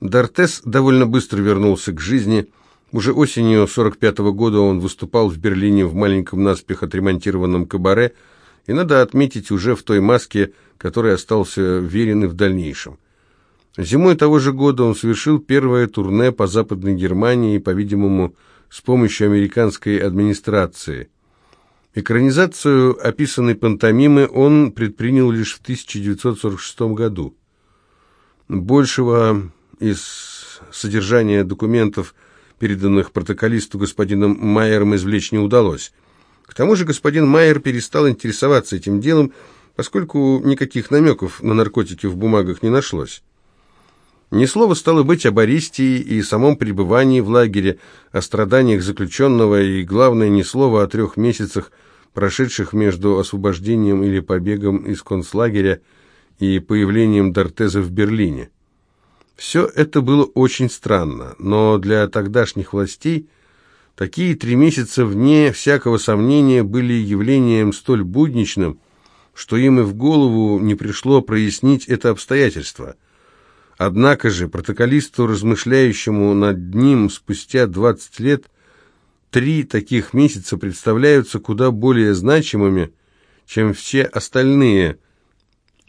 Дортес довольно быстро вернулся к жизни. Уже осенью 45 -го года он выступал в Берлине в маленьком наспех отремонтированном кабаре, и надо отметить уже в той маске, которой остался верен и в дальнейшем. Зимой того же года он совершил первое турне по Западной Германии, по-видимому, с помощью американской администрации. Экранизацию описанной пантомимы он предпринял лишь в 1946 году. Большего из содержания документов, переданных протоколисту господином Майером, извлечь не удалось. К тому же господин Майер перестал интересоваться этим делом, поскольку никаких намеков на наркотики в бумагах не нашлось. Ни слова стало быть об аресте и самом пребывании в лагере, о страданиях заключенного и, главное, ни слова о трех месяцах, прошедших между освобождением или побегом из концлагеря и появлением Дортеза в Берлине. Все это было очень странно, но для тогдашних властей такие три месяца, вне всякого сомнения, были явлением столь будничным, что им и в голову не пришло прояснить это обстоятельство – Однако же протоколисту, размышляющему над ним спустя 20 лет, три таких месяца представляются куда более значимыми, чем все остальные,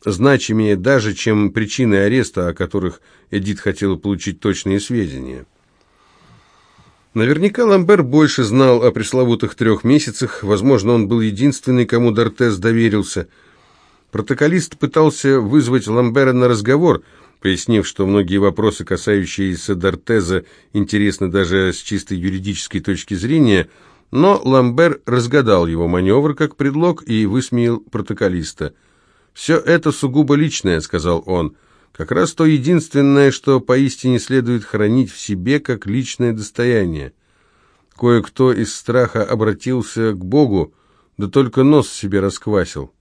значимее даже, чем причины ареста, о которых Эдит хотела получить точные сведения. Наверняка Ламбер больше знал о пресловутых трех месяцах, возможно, он был единственный, кому Дортес доверился. Протоколист пытался вызвать Ламбера на разговор – пояснив, что многие вопросы, касающиеся Дортеза, интересны даже с чистой юридической точки зрения, но Ламбер разгадал его маневр как предлог и высмеял протоколиста. «Все это сугубо личное», — сказал он, — «как раз то единственное, что поистине следует хранить в себе как личное достояние. Кое-кто из страха обратился к Богу, да только нос себе расквасил».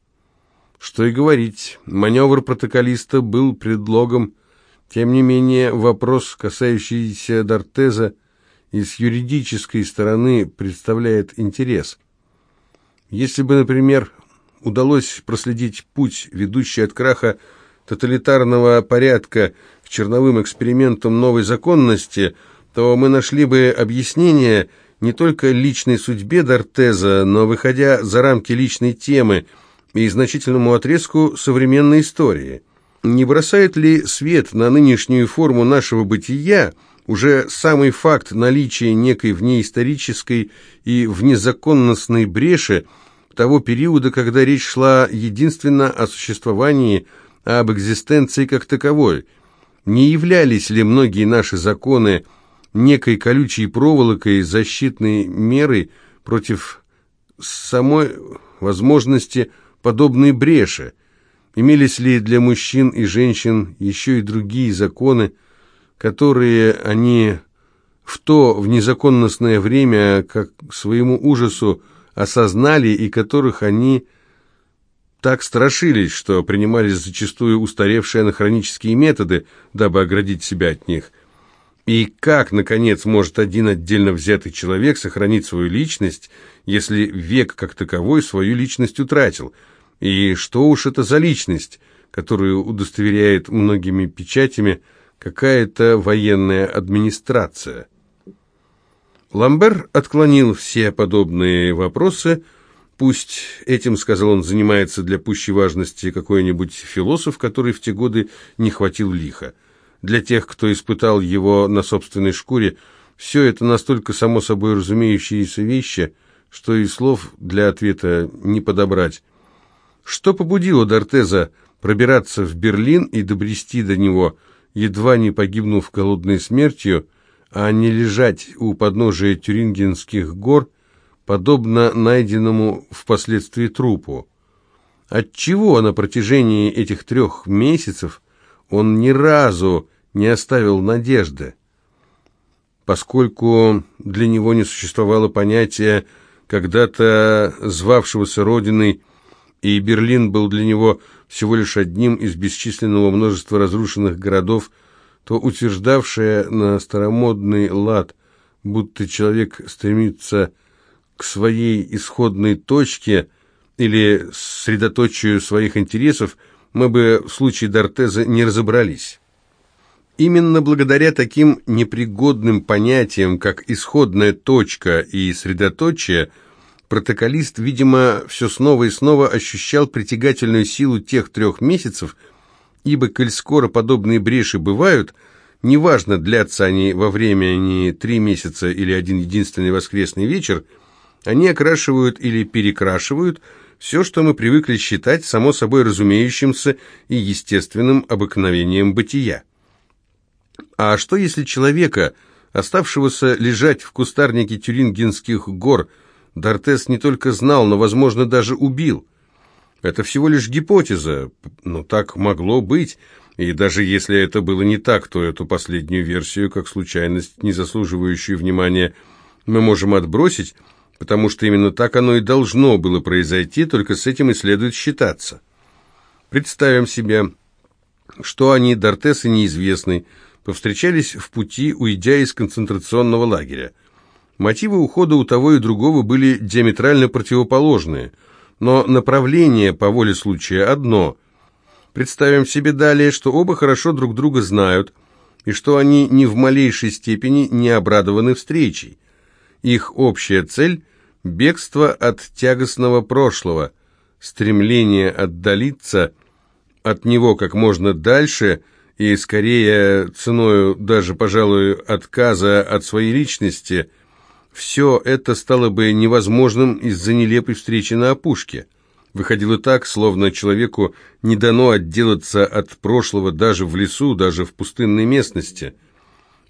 Что и говорить, маневр протоколиста был предлогом. Тем не менее, вопрос, касающийся Дортеза, и с юридической стороны представляет интерес. Если бы, например, удалось проследить путь, ведущий от краха тоталитарного порядка к черновым экспериментам новой законности, то мы нашли бы объяснение не только личной судьбе Дортеза, но, выходя за рамки личной темы – и значительному отрезку современной истории. Не бросает ли свет на нынешнюю форму нашего бытия уже самый факт наличия некой внеисторической и внезаконностной бреши того периода, когда речь шла единственно о существовании, а об экзистенции как таковой? Не являлись ли многие наши законы некой колючей проволокой, защитной мерой против самой возможности подобные бреши? Имелись ли для мужчин и женщин еще и другие законы, которые они в то в незаконностное время, как своему ужасу, осознали и которых они так страшились, что принимались зачастую устаревшие анахронические методы, дабы оградить себя от них. И как, наконец, может один отдельно взятый человек сохранить свою личность, если век как таковой свою личность утратил – и что уж это за личность, которую удостоверяет многими печатями какая-то военная администрация? Ламбер отклонил все подобные вопросы. Пусть этим, сказал он, занимается для пущей важности какой-нибудь философ, который в те годы не хватил лиха. Для тех, кто испытал его на собственной шкуре, все это настолько само собой разумеющиеся вещи, что и слов для ответа не подобрать. Что побудило Дортеза пробираться в Берлин и добрести до него, едва не погибнув голодной смертью, а не лежать у подножия Тюрингенских гор, подобно найденному впоследствии трупу? Отчего на протяжении этих трех месяцев он ни разу не оставил надежды? Поскольку для него не существовало понятия когда-то звавшегося Родиной и Берлин был для него всего лишь одним из бесчисленного множества разрушенных городов, то утверждавшее на старомодный лад, будто человек стремится к своей исходной точке или средоточию своих интересов, мы бы в случае Дортеза не разобрались. Именно благодаря таким непригодным понятиям, как исходная точка и средоточие, протоколист, видимо, все снова и снова ощущал притягательную силу тех трех месяцев, ибо, коль скоро подобные бреши бывают, неважно, длятся они во время не три месяца или один единственный воскресный вечер, они окрашивают или перекрашивают все, что мы привыкли считать само собой разумеющимся и естественным обыкновением бытия. А что если человека, оставшегося лежать в кустарнике Тюрингенских гор, Дортес не только знал, но, возможно, даже убил? Это всего лишь гипотеза, но так могло быть, и даже если это было не так, то эту последнюю версию, как случайность, не заслуживающую внимания, мы можем отбросить, потому что именно так оно и должно было произойти, только с этим и следует считаться. Представим себе, что они, Дортес и неизвестный, повстречались в пути, уйдя из концентрационного лагеря. Мотивы ухода у того и другого были диаметрально противоположные, но направление по воле случая одно. Представим себе далее, что оба хорошо друг друга знают, и что они ни в малейшей степени не обрадованы встречей. Их общая цель – бегство от тягостного прошлого, стремление отдалиться от него как можно дальше – и скорее ценою даже, пожалуй, отказа от своей личности, все это стало бы невозможным из-за нелепой встречи на опушке. Выходило так, словно человеку не дано отделаться от прошлого даже в лесу, даже в пустынной местности.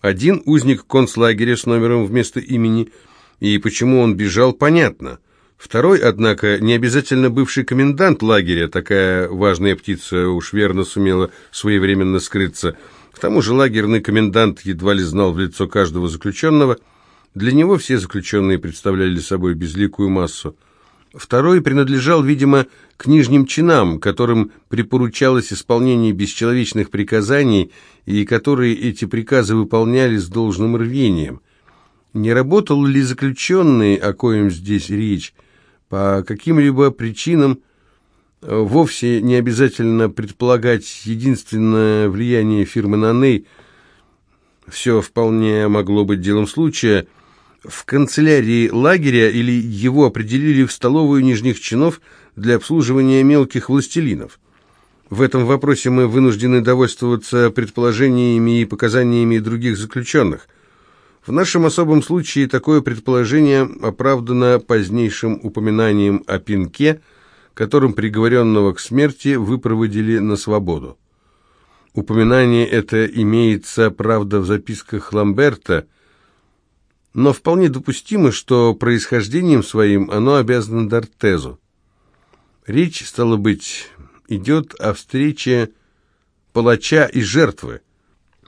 Один узник концлагеря с номером вместо имени, и почему он бежал, понятно – Второй, однако, не обязательно бывший комендант лагеря, такая важная птица уж верно сумела своевременно скрыться. К тому же лагерный комендант едва ли знал в лицо каждого заключенного. Для него все заключенные представляли собой безликую массу. Второй принадлежал, видимо, к нижним чинам, которым припоручалось исполнение бесчеловечных приказаний, и которые эти приказы выполняли с должным рвением. Не работал ли заключенный, о коем здесь речь, по каким-либо причинам вовсе не обязательно предполагать единственное влияние фирмы Наней, все вполне могло быть делом случая, в канцелярии лагеря или его определили в столовую нижних чинов для обслуживания мелких властелинов. В этом вопросе мы вынуждены довольствоваться предположениями и показаниями других заключенных – в нашем особом случае такое предположение оправдано позднейшим упоминанием о пинке, которым приговоренного к смерти выпроводили на свободу. Упоминание это имеется, правда, в записках Ламберта, но вполне допустимо, что происхождением своим оно обязано Дортезу. Речь, стало быть, идет о встрече палача и жертвы.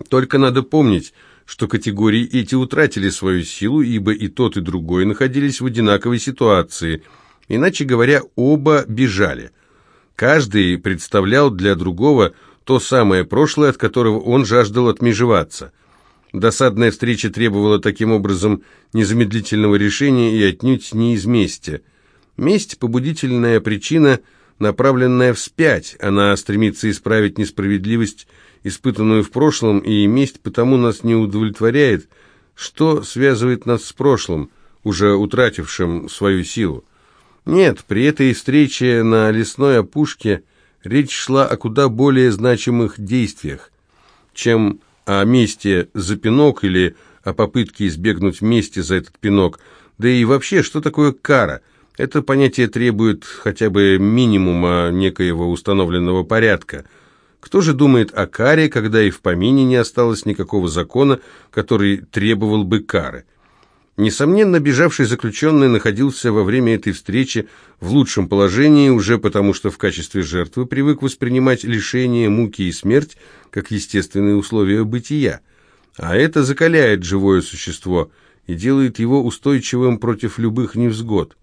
Только надо помнить, что категории эти утратили свою силу, ибо и тот, и другой находились в одинаковой ситуации. Иначе говоря, оба бежали. Каждый представлял для другого то самое прошлое, от которого он жаждал отмежеваться. Досадная встреча требовала таким образом незамедлительного решения и отнюдь не из мести. Месть – побудительная причина, направленная вспять, она стремится исправить несправедливость испытанную в прошлом, и месть потому нас не удовлетворяет, что связывает нас с прошлым, уже утратившим свою силу. Нет, при этой встрече на лесной опушке речь шла о куда более значимых действиях, чем о месте за пинок или о попытке избегнуть мести за этот пинок. Да и вообще, что такое кара? Это понятие требует хотя бы минимума некоего установленного порядка – кто же думает о каре, когда и в помине не осталось никакого закона, который требовал бы кары? Несомненно, бежавший заключенный находился во время этой встречи в лучшем положении уже потому, что в качестве жертвы привык воспринимать лишение, муки и смерть как естественные условия бытия. А это закаляет живое существо и делает его устойчивым против любых невзгод.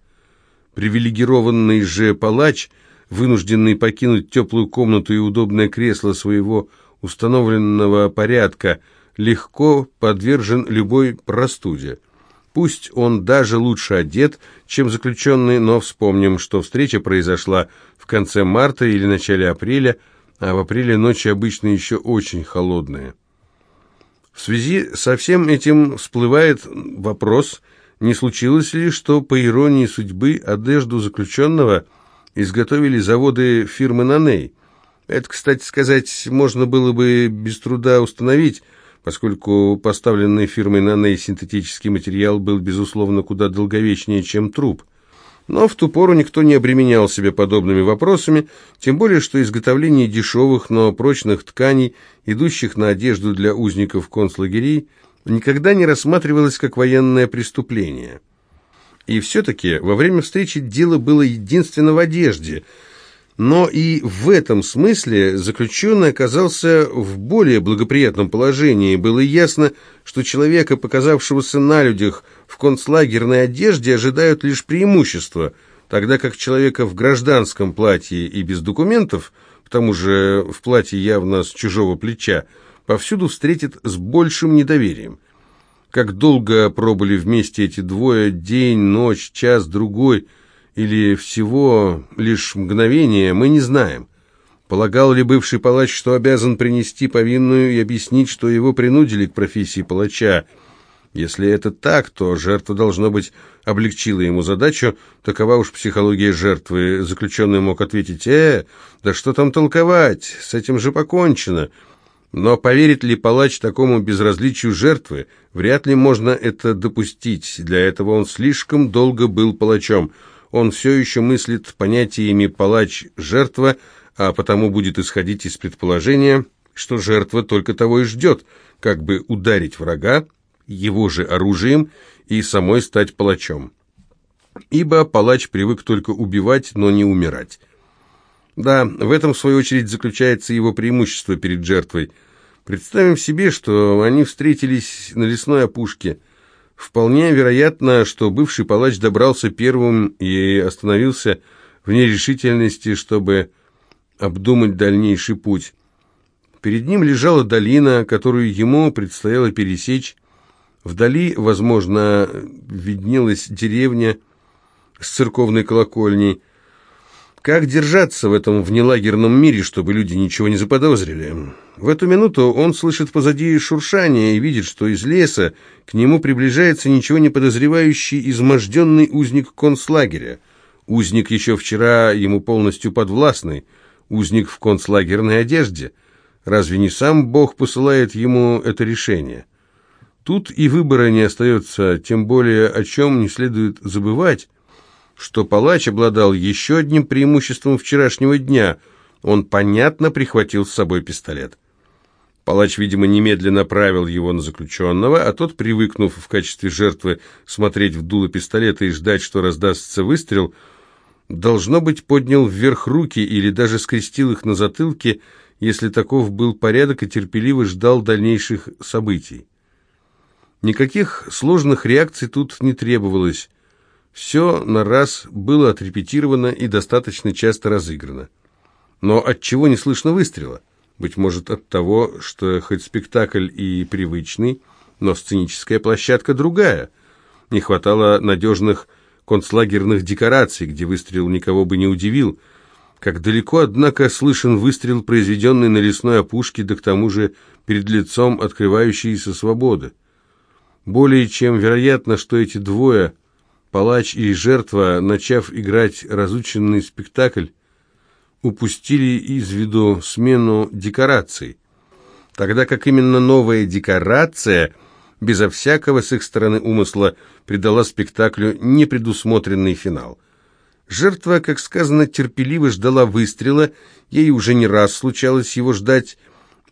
Привилегированный же палач – вынужденный покинуть теплую комнату и удобное кресло своего установленного порядка, легко подвержен любой простуде. Пусть он даже лучше одет, чем заключенный, но вспомним, что встреча произошла в конце марта или начале апреля, а в апреле ночи обычно еще очень холодные. В связи со всем этим всплывает вопрос, не случилось ли, что, по иронии судьбы, одежду заключенного изготовили заводы фирмы «Наней». Это, кстати сказать, можно было бы без труда установить, поскольку поставленный фирмой «Наней» синтетический материал был, безусловно, куда долговечнее, чем труп. Но в ту пору никто не обременял себя подобными вопросами, тем более, что изготовление дешевых, но прочных тканей, идущих на одежду для узников концлагерей, никогда не рассматривалось как военное преступление. И все-таки во время встречи дело было единственно в одежде – но и в этом смысле заключенный оказался в более благоприятном положении. Было ясно, что человека, показавшегося на людях в концлагерной одежде, ожидают лишь преимущества, тогда как человека в гражданском платье и без документов, к тому же в платье явно с чужого плеча, повсюду встретит с большим недоверием. Как долго пробыли вместе эти двое, день, ночь, час, другой – или всего лишь мгновение, мы не знаем. Полагал ли бывший палач, что обязан принести повинную и объяснить, что его принудили к профессии палача? Если это так, то жертва, должно быть, облегчила ему задачу. Такова уж психология жертвы. Заключенный мог ответить, «Э, да что там толковать, с этим же покончено». Но поверит ли палач такому безразличию жертвы? Вряд ли можно это допустить. Для этого он слишком долго был палачом – он все еще мыслит понятиями «палач-жертва», а потому будет исходить из предположения, что жертва только того и ждет, как бы ударить врага его же оружием и самой стать палачом. Ибо палач привык только убивать, но не умирать. Да, в этом, в свою очередь, заключается его преимущество перед жертвой. Представим себе, что они встретились на лесной опушке – Вполне вероятно, что бывший палач добрался первым и остановился в нерешительности, чтобы обдумать дальнейший путь. Перед ним лежала долина, которую ему предстояло пересечь. Вдали, возможно, виднелась деревня с церковной колокольней. Как держаться в этом внелагерном мире, чтобы люди ничего не заподозрили? В эту минуту он слышит позади шуршание и видит, что из леса к нему приближается ничего не подозревающий изможденный узник концлагеря. Узник еще вчера ему полностью подвластный, узник в концлагерной одежде. Разве не сам Бог посылает ему это решение? Тут и выбора не остается, тем более о чем не следует забывать, что палач обладал еще одним преимуществом вчерашнего дня. Он, понятно, прихватил с собой пистолет. Палач, видимо, немедленно направил его на заключенного, а тот, привыкнув в качестве жертвы смотреть в дуло пистолета и ждать, что раздастся выстрел, должно быть, поднял вверх руки или даже скрестил их на затылке, если таков был порядок и терпеливо ждал дальнейших событий. Никаких сложных реакций тут не требовалось. Все на раз было отрепетировано и достаточно часто разыграно. Но от чего не слышно выстрела? Быть может, от того, что хоть спектакль и привычный, но сценическая площадка другая. Не хватало надежных концлагерных декораций, где выстрел никого бы не удивил. Как далеко, однако, слышен выстрел, произведенный на лесной опушке, да к тому же перед лицом открывающейся свободы. Более чем вероятно, что эти двое Палач и жертва, начав играть разученный спектакль, упустили из виду смену декораций, тогда как именно новая декорация, безо всякого с их стороны умысла, придала спектаклю непредусмотренный финал. Жертва, как сказано, терпеливо ждала выстрела, ей уже не раз случалось его ждать,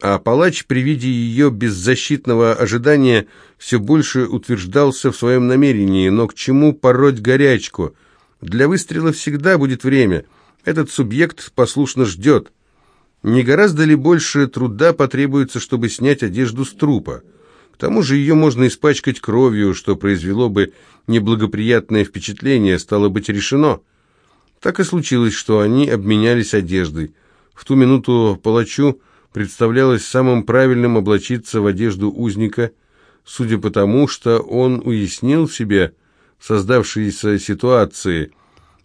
а палач при виде ее беззащитного ожидания все больше утверждался в своем намерении, но к чему пороть горячку? Для выстрела всегда будет время. Этот субъект послушно ждет. Не гораздо ли больше труда потребуется, чтобы снять одежду с трупа? К тому же ее можно испачкать кровью, что произвело бы неблагоприятное впечатление, стало быть решено. Так и случилось, что они обменялись одеждой. В ту минуту палачу представлялось самым правильным облачиться в одежду узника, судя по тому, что он уяснил себе создавшиеся ситуации.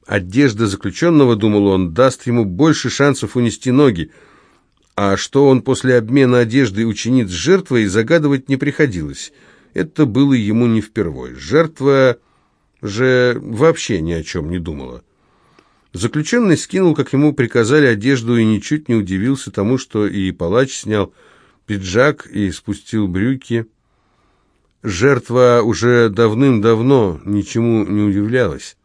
Одежда заключенного, думал он, даст ему больше шансов унести ноги, А что он после обмена одежды учинит с жертвой, загадывать не приходилось. Это было ему не впервой. Жертва же вообще ни о чем не думала. Заключенный скинул, как ему приказали, одежду и ничуть не удивился тому, что и палач снял пиджак и спустил брюки. Жертва уже давным-давно ничему не удивлялась.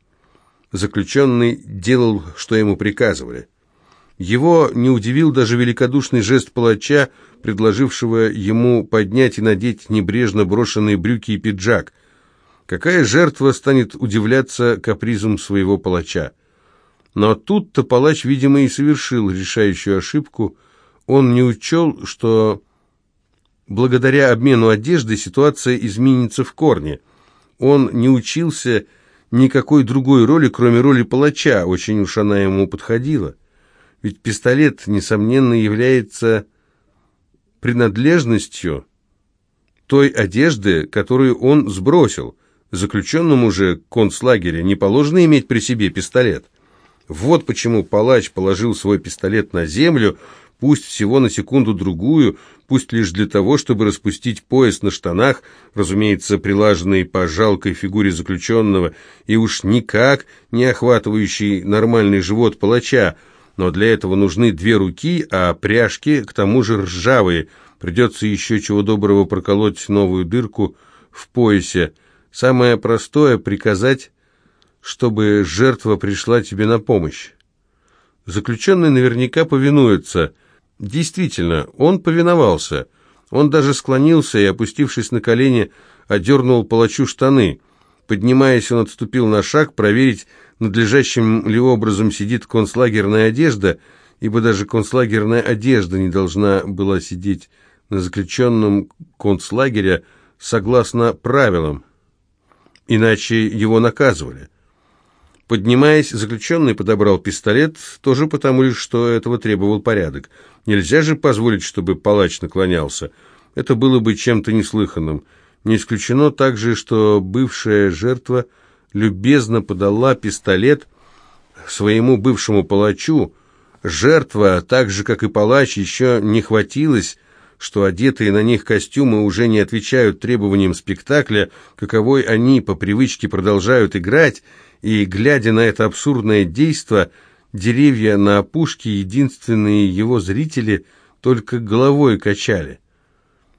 Заключенный делал, что ему приказывали. Его не удивил даже великодушный жест палача, предложившего ему поднять и надеть небрежно брошенные брюки и пиджак. Какая жертва станет удивляться капризом своего палача? Но тут-то палач, видимо, и совершил решающую ошибку. Он не учел, что благодаря обмену одежды ситуация изменится в корне. Он не учился никакой другой роли, кроме роли палача, очень уж она ему подходила. Ведь пистолет, несомненно, является принадлежностью той одежды, которую он сбросил. Заключенному же концлагеря не положено иметь при себе пистолет. Вот почему палач положил свой пистолет на землю, пусть всего на секунду-другую, пусть лишь для того, чтобы распустить пояс на штанах, разумеется, прилаженный по жалкой фигуре заключенного, и уж никак не охватывающий нормальный живот палача, но для этого нужны две руки, а пряжки, к тому же ржавые, придется еще чего доброго проколоть новую дырку в поясе. Самое простое — приказать чтобы жертва пришла тебе на помощь. Заключенный наверняка повинуется. Действительно, он повиновался. Он даже склонился и, опустившись на колени, одернул палачу штаны. Поднимаясь, он отступил на шаг, проверить, надлежащим ли образом сидит концлагерная одежда, ибо даже концлагерная одежда не должна была сидеть на заключенном концлагеря согласно правилам, иначе его наказывали. Поднимаясь, заключенный подобрал пистолет, тоже потому лишь, что этого требовал порядок. Нельзя же позволить, чтобы палач наклонялся. Это было бы чем-то неслыханным. Не исключено также, что бывшая жертва любезно подала пистолет своему бывшему палачу. Жертва, так же, как и палач, еще не хватилась, что одетые на них костюмы уже не отвечают требованиям спектакля, каковой они по привычке продолжают играть, и, глядя на это абсурдное действо, деревья на опушке, единственные его зрители, только головой качали.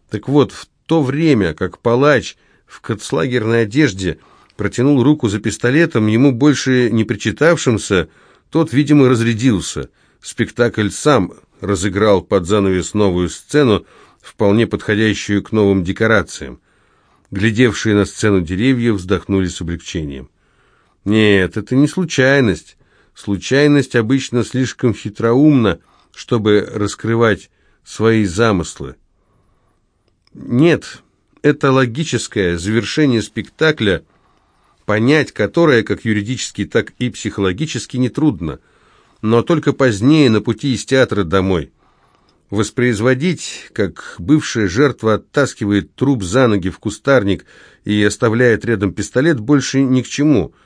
Так вот, в то время, как палач в концлагерной одежде протянул руку за пистолетом, ему больше не причитавшимся, тот, видимо, разрядился. Спектакль сам разыграл под занавес новую сцену, вполне подходящую к новым декорациям. Глядевшие на сцену деревья вздохнули с облегчением. Нет, это не случайность. Случайность обычно слишком хитроумна, чтобы раскрывать свои замыслы. Нет, это логическое завершение спектакля, понять которое как юридически, так и психологически нетрудно, но только позднее на пути из театра домой. Воспроизводить, как бывшая жертва оттаскивает труп за ноги в кустарник и оставляет рядом пистолет, больше ни к чему –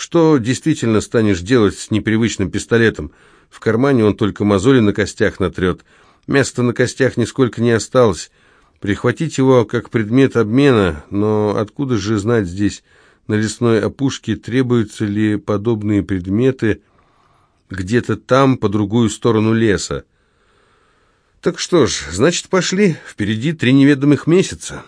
что действительно станешь делать с непривычным пистолетом? В кармане он только мозоли на костях натрет. Места на костях нисколько не осталось. Прихватить его как предмет обмена, но откуда же знать здесь, на лесной опушке, требуются ли подобные предметы где-то там, по другую сторону леса? Так что ж, значит, пошли. Впереди три неведомых месяца.